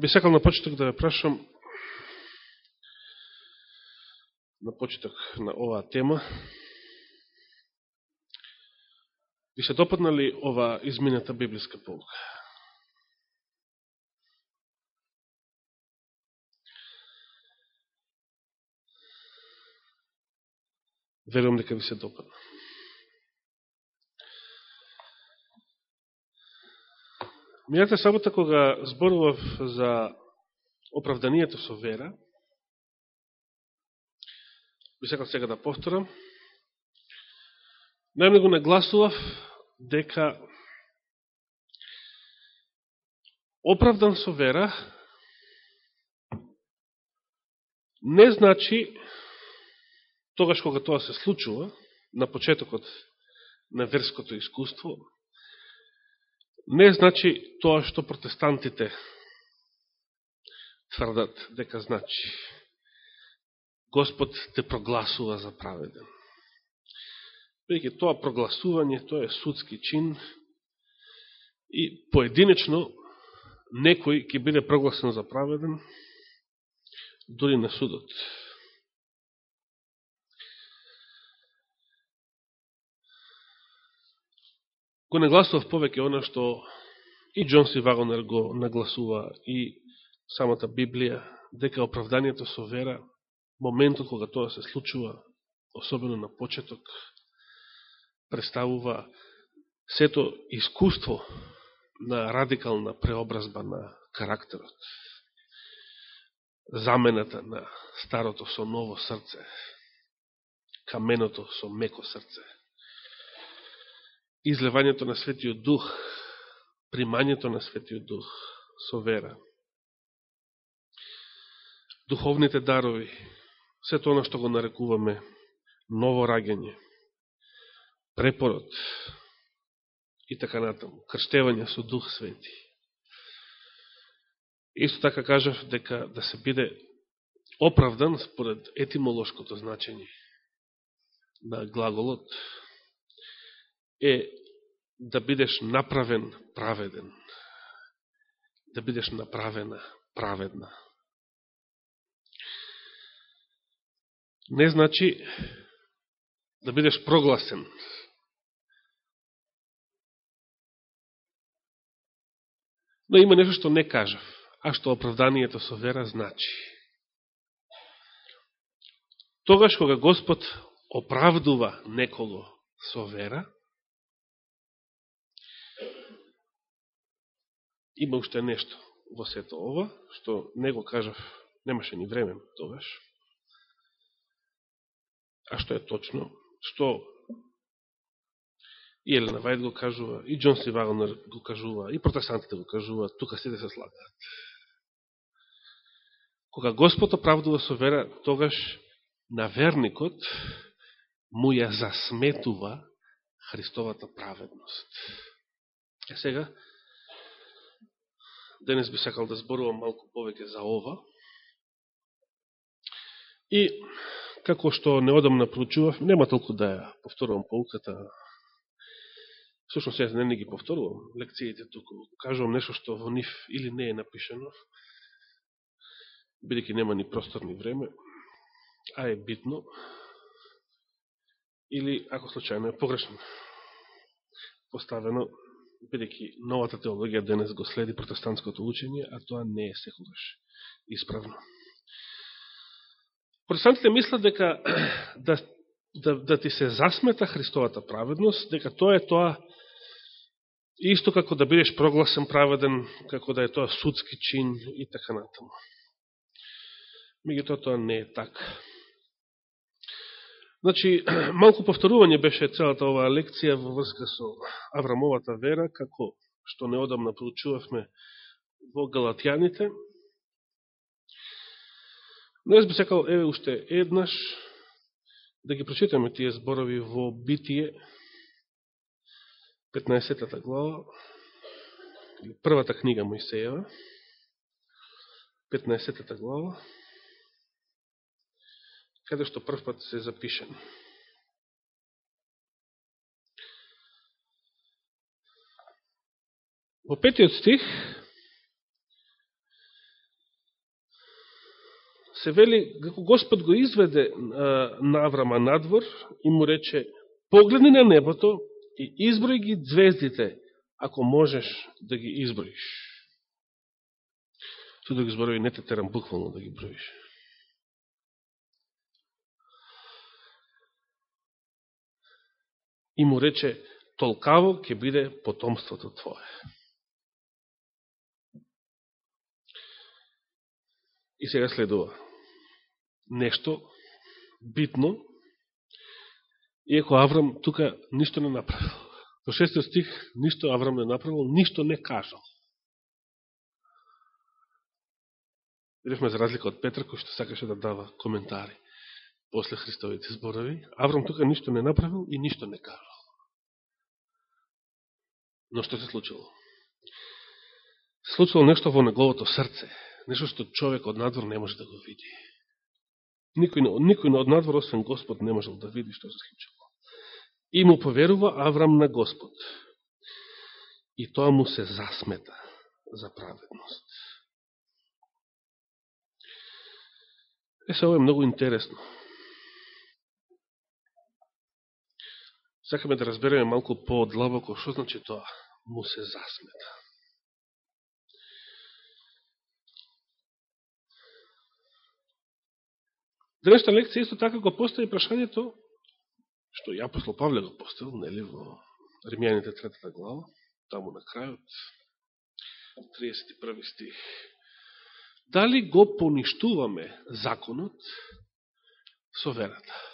Би сакал на почеток да ве прашам на почеток на оваа тема. Ви се допадна ли ова измината библиска полка? Верувам дека ви се допадна. Мијата сабота кога зборував за оправданието со вера, би сакал сега да повторам, најмногу нагласував дека оправдан со вера не значи тогаш кога тоа се случува, на почетокот на верското искуство, не значи тоа што протестантите тврдат дека значи. Господ те прогласува за праведен. Веќе тоа прогласување, тоа е судски чин и поединечно некој ќе биде прогласен за праведен дури на судот. Го нагласував повеќе она што и Джон Си Вагонер го нагласува и самата Библија, дека оправданието со вера, моментот кога тоа се случува, особено на почеток, представува сето искуство на радикална преобразба на карактерот. Замената на старото со ново срце, каменото со меко срце излевањето на Светиот Дух, примањето на Светиот Дух со вера. Духовните дарови, сето оно што го нарекуваме ново раѓање, препород и така натаму, крштевање со Дух Свети. Исто така кажав дека да се биде оправдан според етимолошкото значење на глаголот, е да бидеш направен праведен. Да бидеш направена праведна. Не значи да бидеш прогласен. Но има нешто што не кажав, а што оправданието со вера значи. Тогаш кога Господ оправдува некого со вера, има уште нешто во сето ова, што не го кажав, немаше ни време тогаш. А што е точно? Што и Елена Вајд го кажува, и Джон Си Вагнер го кажува, и протестантите го кажуваат, тука сите се слагаат. Кога Господ оправдува со вера, тогаш на верникот му ја засметува Христовата праведност. Е сега, денес би сакал да зборувам малку повеќе за ова. И, како што неодамна проучував, нема толку да ја повторувам полуката. Сушно сега не, не ги повторувам лекциите, туку кажувам нешто што во нив или не е напишено, бидеќи нема ни простор ни време, а е битно, или ако случајно е погрешно поставено, бидеќи новата теологија денес го следи протестантското учење, а тоа не е секогаш исправно. Протестантите мислат дека да, да, да ти се засмета Христовата праведност, дека тоа е тоа исто како да бидеш прогласен праведен, како да е тоа судски чин и така натаму. Меѓутоа тоа не е така. Значи, малку повторување беше целата оваа лекција во врска со Аврамовата вера, како што неодамна проучувавме во Галатјаните. Но јас би сакал, еве уште еднаш, да ги прочитаме тие зборови во Битие, 15 глава, првата книга Моисеева, 15 глава, каде што првпат се запишен. Во петиот стих се вели, како Господ го изведе на Аврама надвор и му рече, погледни на небото и изброј ги звездите, ако можеш да ги изброиш. Со да ги зборови, не те терам буквално да ги броиш. И му рече, толкаво ќе биде потомството Твое. И сега следува нешто битно, иако Аврам тука ништо не направил. Во шестиот стих ништо Аврам не направил, ништо не кажал. Видевме за разлика од Петр, кој што сакаше да дава коментари после Христовите зборови. Аврам тука ништо не направил и ништо не кажал. Но што се случило? Случило нешто во неговото срце, нешто што човек од надвор не може да го види. Никој, никој од надвор, освен Господ, не можел да види што се случило. И му поверува Аврам на Господ. И тоа му се засмета за праведност. Е, се, ова е многу интересно. Сакаме да разбереме малку по-длабоко што значи тоа му се засмета. Денешта лекција исто така го постави прашањето што и апостол Павле го поставил, нели, во Римјаните третата глава, таму на крајот, 31 стих. Дали го поништуваме законот со верата?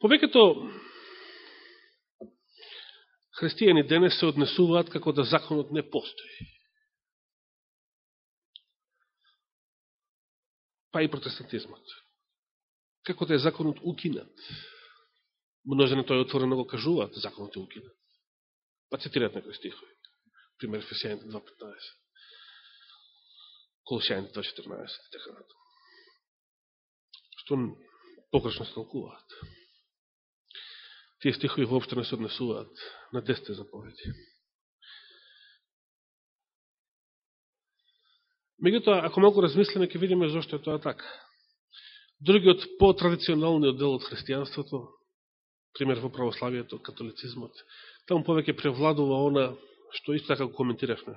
Повеќето христијани денес се однесуваат како да законот не постои. Па и протестантизмот. Како да е законот укинат. Множи на тој отворено го кажуваат, законот е укинат. Па цитират некои стихови. Пример Ефесијаните 2.15. Колосијаните 2.14 така. Што покрашно се толкуваат тие стихови воопшто не се однесуваат на десте заповеди. Меѓутоа, ако малку размислиме, ќе видиме зашто е тоа така. Другиот по-традиционалниот дел од христијанството, пример во православието, католицизмот, таму повеќе превладува она што исто така го коментиравме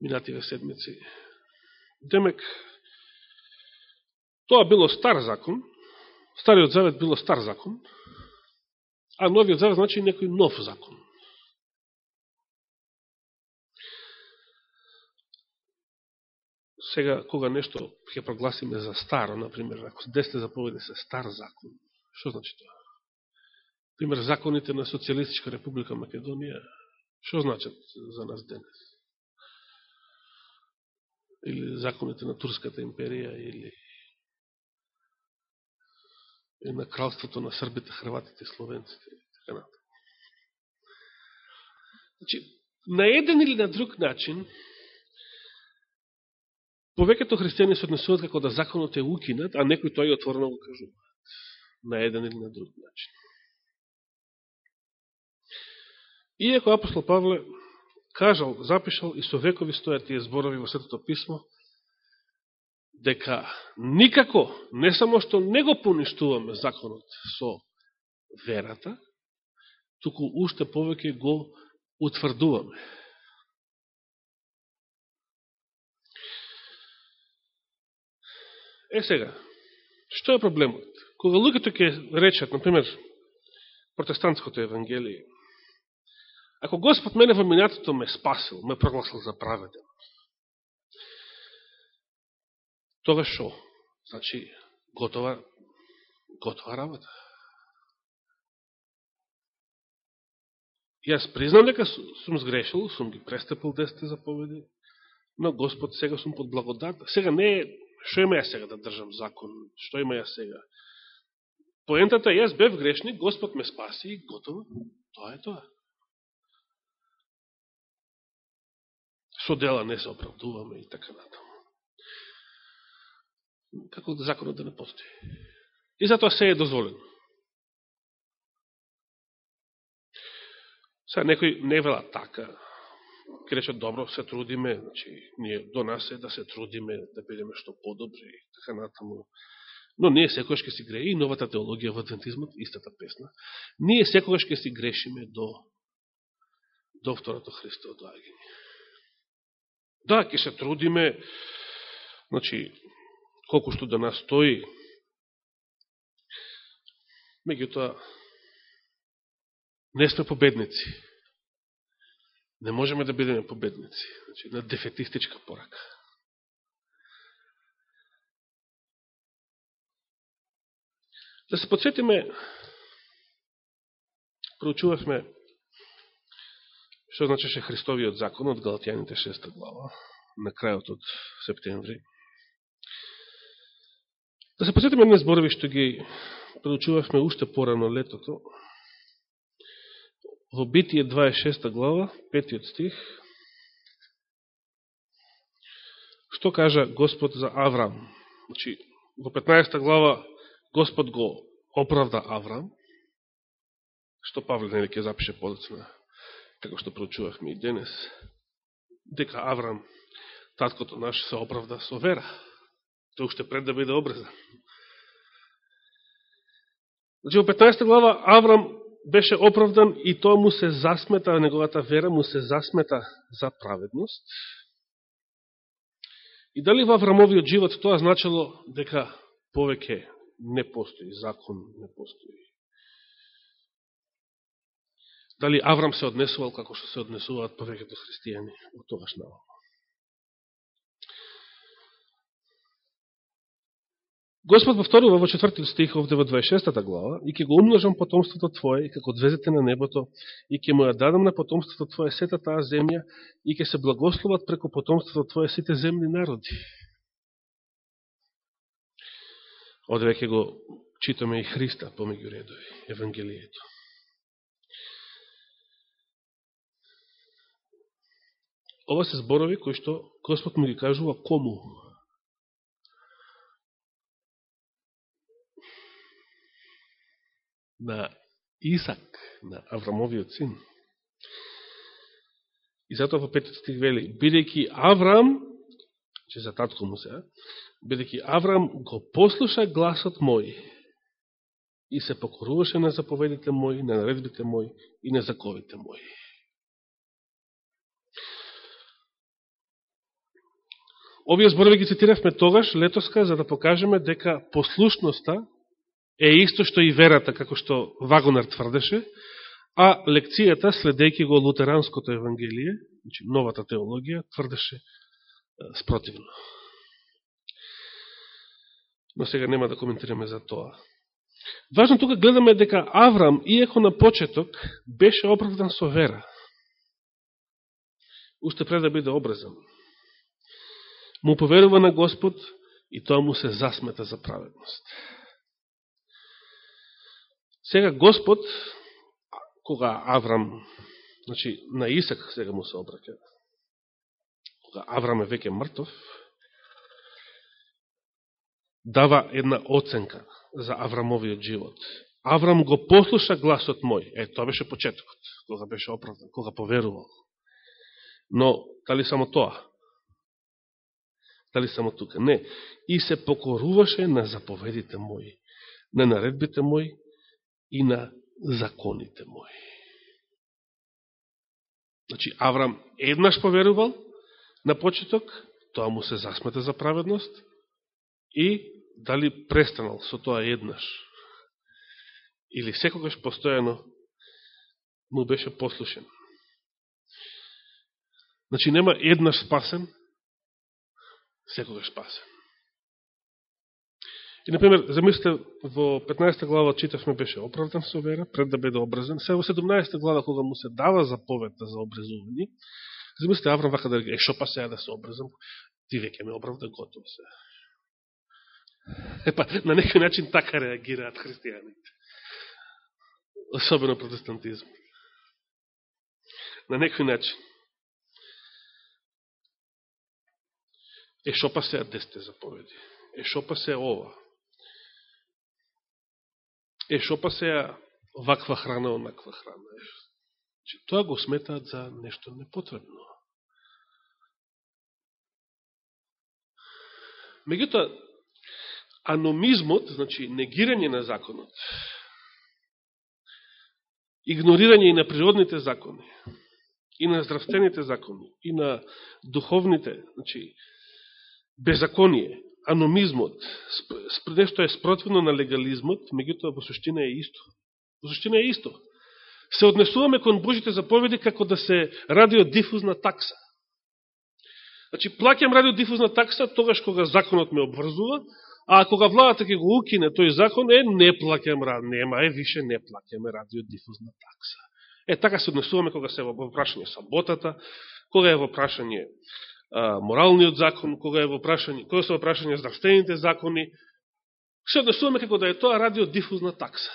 минативе седмици. Демек, тоа било стар закон, Стариот завет било стар закон, а новиот завет значи некој нов закон. Сега, кога нешто ќе прогласиме за старо, например, ако десте заповеди се стар закон, што значи тоа? Пример, законите на Социалистичка република Македонија, што значат за нас денес? Или законите на Турската империја, или на кралството на србите, хрватите и словенците. Така значи, на еден или на друг начин, повеќето христијани се однесуват како да законот е укинат, а некој тој отворено го кажуваат. На еден или на друг начин. Иако апостол Павле кажал, запишал и со векови стојат тие зборови во Светото Писмо, дека никако, не само што не го поништуваме законот со верата, туку уште повеќе го утврдуваме. Е сега, што е проблемот? Кога луѓето ќе речат, например, протестантското евангелие, ако Господ мене во минатото ме спасил, ме прогласил за праведен, Тога шо? Значи, готова, готова работа. Јас признам дека сум сгрешил, сум ги престепил десете заповеди, но Господ сега сум под благодат. Сега не е, што има ја сега да држам закон, што има ја сега? Поентата јас бев грешник, Господ ме спаси и готово. Тоа е тоа. Со дела не се оправдуваме и така натаму како да законот да не постои. И затоа се е дозволено. Сега некој не вела така, ке рече, добро, се трудиме, значи, ние до нас е да се трудиме, да бидеме што подобри, така натаму. Но ние секогаш ке си грее, и новата теологија во адвентизмот, истата песна, ние секогаш ке си грешиме до, до второто Христово доагање. Да, ке се трудиме, значи, колку што да настои. меѓутоа, не сме победници. Не можеме да бидеме победници. Значи, на дефетистичка порака. Да се подсетиме, проучувавме што значеше Христовиот закон од Галатјаните 6 глава, на крајот од септември. Да се посетиме на зборови што ги предучувавме уште порано летото, во Битие 26 глава, 5 стих, што кажа Господ за Аврам? Значи, во 15 глава Господ го оправда Аврам, што Павле нели ќе запише подоцна, како што проучувавме и денес, дека Аврам, таткото наш, се оправда со вера. Тој уште пред да биде обрезан. Значи, во 15 глава Аврам беше оправдан и тоа му се засмета, неговата вера му се засмета за праведност. И дали во Аврамовиот живот тоа значило дека повеќе не постои закон, не постои. Дали Аврам се однесувал како што се однесуваат повеќето христијани од тогаш наваму. Господ повторува во четвртиот стих овде во 26 глава и ќе го умножам потомството Твое како двезете на небото и ќе му ја дадам на потомството Твое сета таа земја и ќе се благословат преку потомството Твое сите земни народи. Од веќе го читаме и Христа помеѓу редови, Евангелието. Ова се зборови кои што Господ му ги кажува кому на Исак, на Аврамовиот син. И затоа во петиот стих вели, бидејќи Аврам, че за татко му се, бидејќи Аврам го послуша гласот мој и се покоруваше на заповедите мои, на наредбите мои и на заковите мои. Овие зборови ги цитиравме тогаш, летоска, за да покажеме дека послушноста е исто што и верата, како што Вагонар тврдеше, а лекцијата, следејќи го лутеранското евангелие, значи новата теологија, тврдеше спротивно. Но сега нема да коментираме за тоа. Важно тука гледаме дека Аврам, иеко на почеток, беше оправдан со вера. Уште пред да биде обрезан. Му поверува на Господ и тоа му се засмета за праведност. Сега Господ, кога Аврам, значи на Исак сега му се обраќа, кога Аврам е веќе мртов, дава една оценка за Аврамовиот живот. Аврам го послуша гласот мој. Е, тоа беше почетокот, кога беше оправдан, кога поверувал. Но, дали само тоа? Дали само тука? Не. И се покоруваше на заповедите мои, на наредбите мои и на законите мои. Значи, Аврам еднаш поверувал на почеток, тоа му се засмета за праведност и дали престанал со тоа еднаш или секогаш постојано му беше послушен. Значи, нема еднаш спасен, секогаш спасен. И, например, замислите, во 15 глава читавме беше оправдан со вера, пред да биде обрезан. Сега во 17 глава, кога му се дава заповедта за обрезување, замислите, Аврам вака да е, шо па сега да се обрезам, ти веќе ме оправда, готово се. Епа, на некој начин така реагираат христијаните. Особено протестантизм. На некој начин. Е, шо па сега десте заповеди? Е, шо па се ова? Е, шо па се ваква храна, онаква храна? Че значи, тоа го сметаат за нешто непотребно. Меѓутоа, аномизмот, значи негирање на законот, игнорирање и на природните закони, и на здравствените закони, и на духовните, значи, беззаконие, аномизмот, нешто е спротивно на легализмот, меѓутоа во суштина е исто. Во суштина е исто. Се однесуваме кон Божите заповеди како да се радиодифузна такса. Значи, плакам радиодифузна такса тогаш кога законот ме обврзува, а кога владата ќе го укине тој закон, е, не плакам, нема, е, више не плакаме радиодифузна такса. Е, така се однесуваме кога се во прашање саботата, кога е во прашање а, моралниот закон, кога е во прашање, кога се во прашање здравствените закони, се однесуваме како да е тоа радио дифузна такса.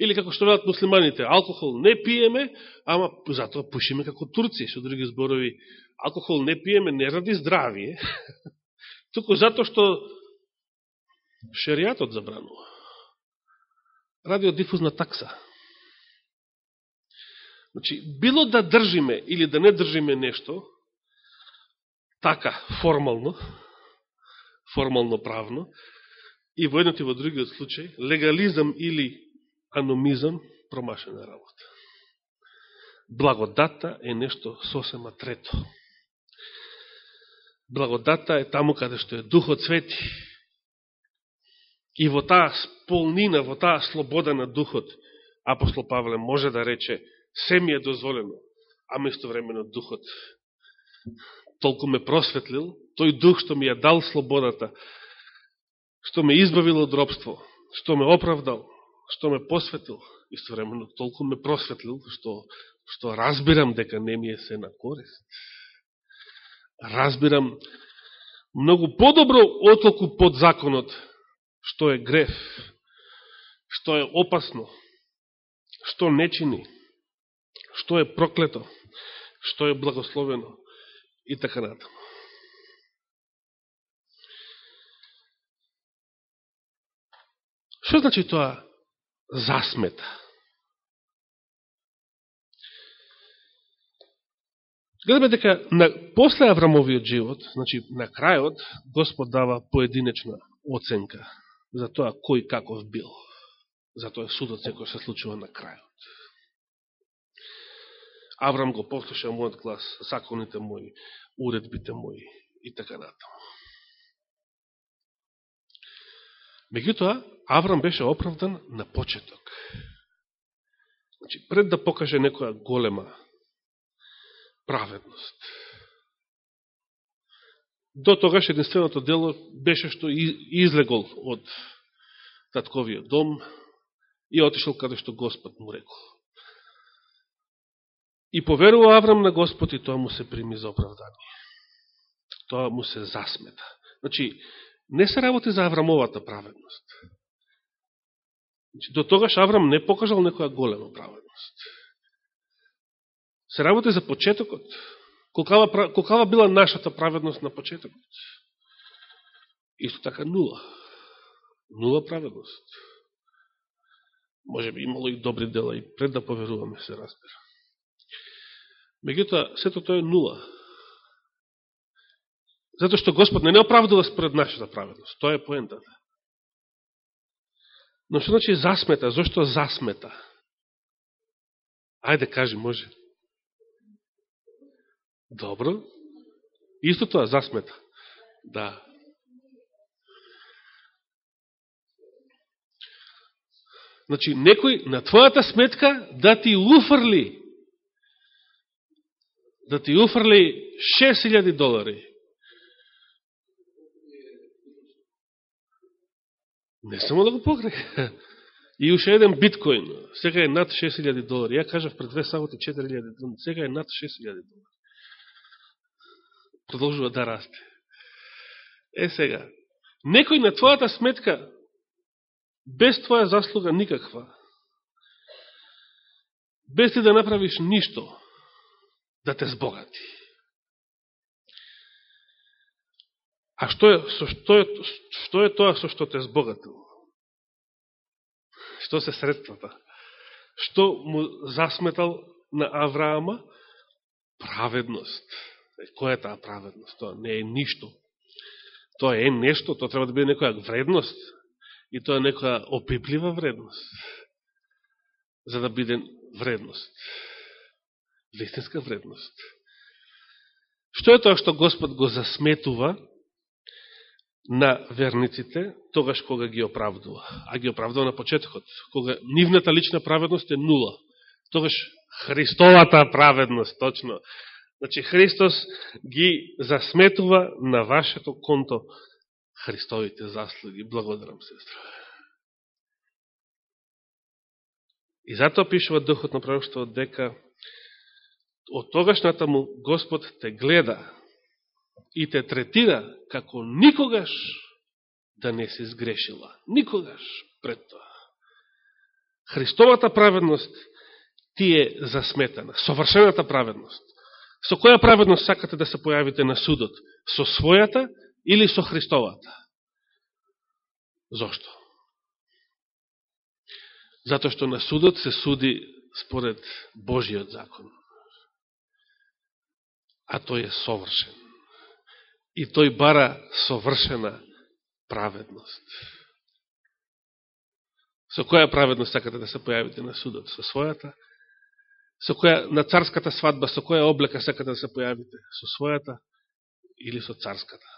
Или како што велат муслиманите, алкохол не пиеме, ама затоа пушиме како турци, што други зборови, алкохол не пиеме не ради здравие, туку затоа што шеријатот забранува. Радио дифузна такса. Значи, било да држиме или да не држиме нешто, така, формално, формално правно, и во едното и во другиот случај, легализам или аномизам, промашена работа. Благодата е нешто сосема трето. Благодата е таму каде што е Духот Свети. И во таа сполнина, во таа слобода на Духот, апостол Павле може да рече, се ми е дозволено, а место времено Духот толку ме просветлил, тој Дух што ми ја дал слободата, што ме избавил од робство, што ме оправдал, што ме посветил, истовремено толку ме просветлил, што, што разбирам дека не ми е се на корист. Разбирам многу подобро отолку под законот, што е греф, што е опасно, што не чини, што е проклето, што е благословено и така натаму. Што значи тоа засмета? Гледаме дека на, после Аврамовиот живот, значи на крајот, Господ дава поединечна оценка за тоа кој каков бил. За тоа судот секој се случува на крајот. Аврам го послуша мојот глас, законите мои, уредбите мои и така натаму. Меѓутоа, Аврам беше оправдан на почеток. Значи, пред да покаже некоја голема праведност. До тогаш единственото дело беше што излегол од татковиот дом и отишел каде што Господ му рекол. И поверува Аврам на Господ и тоа му се прими за оправдание. Тоа му се засмета. Значи, не се работи за Аврамовата праведност. Значи, до тогаш Аврам не покажал некоја голема праведност. Се работи за почетокот. Колкава, колкава била нашата праведност на почетокот? Исто така нула. Нула праведност. Може би имало и добри дела и пред да поверуваме се разбира. Меѓутоа, сето тоа е нула. затоа што Господ не не оправдува според нашата праведност. Тоа е поентата. Но што значи засмета? Зошто засмета? Ајде, кажи, може. Добро. Исто тоа, засмета. Да. Значи, некој на твојата сметка да ти уфрли да ти уфрли 6000 долари. Не само да го покрека. И уште еден биткоин. Сега е над 6000 долари. Ја кажав пред две саботи 4000 долари. Сега е над 6000 долари продолжува да расте. Е сега, некој на твојата сметка, без твоја заслуга никаква, без ти да направиш ништо, да те збогати. А што е, со што, е, што е тоа со што те збогатило? Што се средствата? Што му засметал на Авраама? Праведност. Која е таа праведност? Тоа не е ништо. Тоа е нешто, тоа треба да биде некоја вредност. И тоа е некоја опиплива вредност. За да биде вредност. Вистинска вредност. Што е тоа што Господ го засметува на верниците, тогаш кога ги оправдува. А ги оправдува на почетокот, кога нивната лична праведност е нула. Тогаш Христовата праведност, точно. Значи, Христос ги засметува на вашето конто Христовите заслуги. Благодарам, сестра. И затоа пишува Духот на пророкството дека од тогашната му Господ те гледа и те третира како никогаш да не се сгрешила. Никогаш пред тоа. Христовата праведност ти е засметана. Совршената праведност. Со која праведност сакате да се појавите на судот? Со својата или со Христовата? Зошто? Зато што на судот се суди според Божиот закон. А тој е совршен и тој бара совршена праведност. Со која праведност сакате да се појавите на судот? Со својата? Со која на царската свадба, со која облека сакате да се појавите? Со својата или со царската?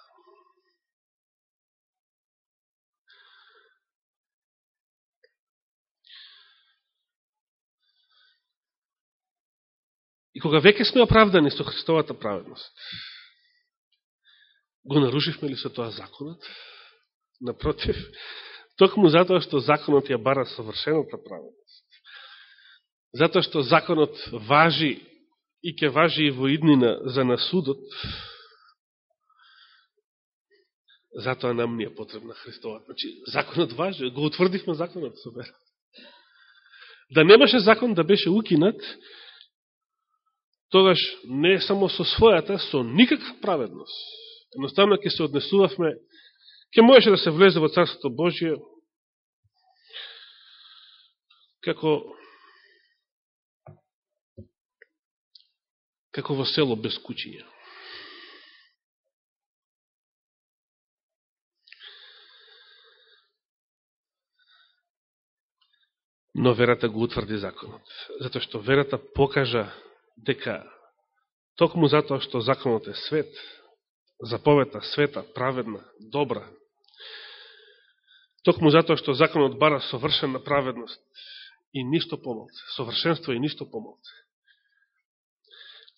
И кога веќе сме оправдани со Христовата праведност, Го нарушивме ли со тоа законот? Напротив, токму затоа што законот ја бара совршената праведност. Затоа што законот важи и ќе важи и во иднина за насудот, затоа нам не е потребна Христова. Значи, законот важи, го утврдивме законот со вера. Да немаше закон да беше укинат, тогаш не само со својата, со никаква праведност Едноставно ќе се однесувавме, ќе можеше да се влезе во Царството Божие како како во село без кучиња. Но верата го утврди законот. Затоа што верата покажа дека токму затоа што законот е свет, заповета света, праведна, добра. Токму затоа што законот бара совршена праведност и ништо помалце, совршенство и ништо помалце.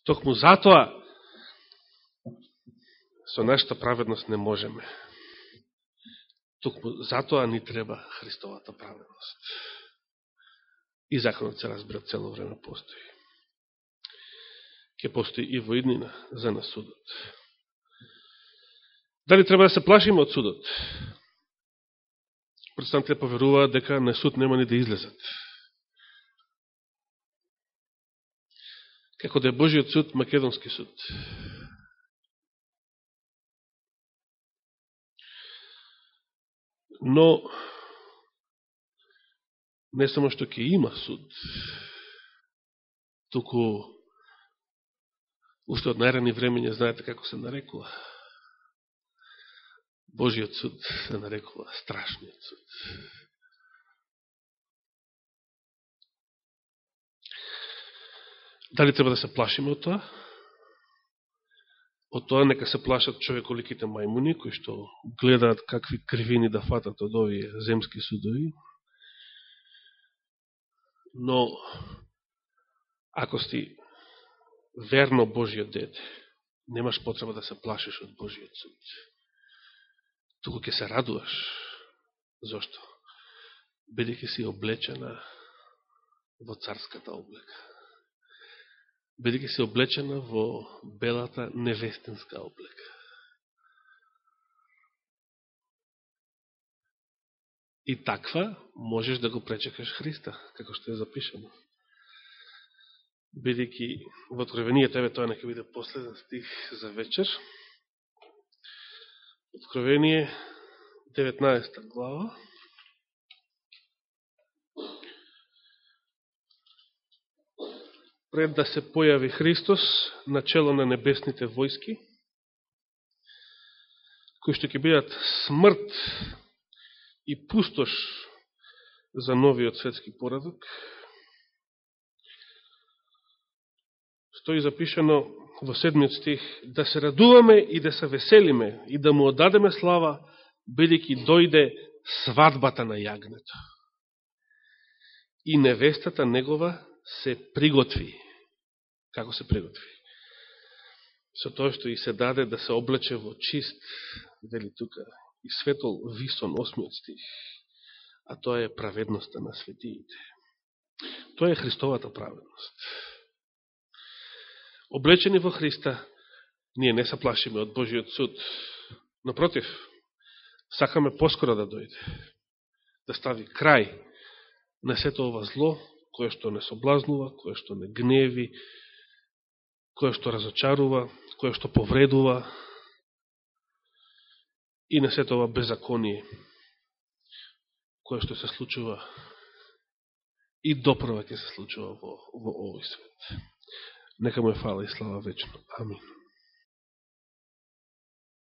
Токму затоа со нашата праведност не можеме. Токму затоа ни треба Христовата праведност. И законот се разбира цело време постои ќе постои и во иднина за судот. Дали треба да се плашиме од судот? Протестантите поверуваат дека на суд нема ни да излезат. Како да е Божиот суд, Македонски суд. Но, не само што ќе има суд, туку, уште од најрани времења, знаете како се нарекува, Божиот суд се нарекува страшниот суд. Дали треба да се плашиме од тоа? Од тоа нека се плашат човеколиките мајмуни, кои што гледаат какви кривини да фатат од овие земски судови. Но, ако сте верно Божиот дете, немаш потреба да се плашиш од Божиот суд туку ќе се радуваш. Зошто? Бидеќи си облечена во царската облека. Бидеќи си облечена во белата невестинска облека. И таква можеш да го пречекаш Христа, како што е запишено. Бидејќи во Откровението, еве тоа нека биде последен стих за вечер, Откровение, 19 глава. пред да се појави Христос на чело на небесните војски, кои што ќе бидат смрт и пустош за новиот светски порадок, стои запишено во седмиот стих, да се радуваме и да се веселиме и да му одадеме слава, бидејќи дојде свадбата на јагнето. И невестата негова се приготви. Како се приготви? Со тоа што и се даде да се облече во чист, вели тука, и светол висон, осмиот стих, а тоа е праведноста на светиите. Тоа е Христовата праведност. Облечени во Христа, ние не се плашиме од Божиот суд. Напротив, сакаме поскоро да дојде, да стави крај на сето ова зло, кое што не соблазнува, кое што не гневи, кое што разочарува, кое што повредува и на сето ова беззаконие, кое што се случува и допрва ќе се случува во, во овој свет. Нека му е фала и слава вечно. Амин.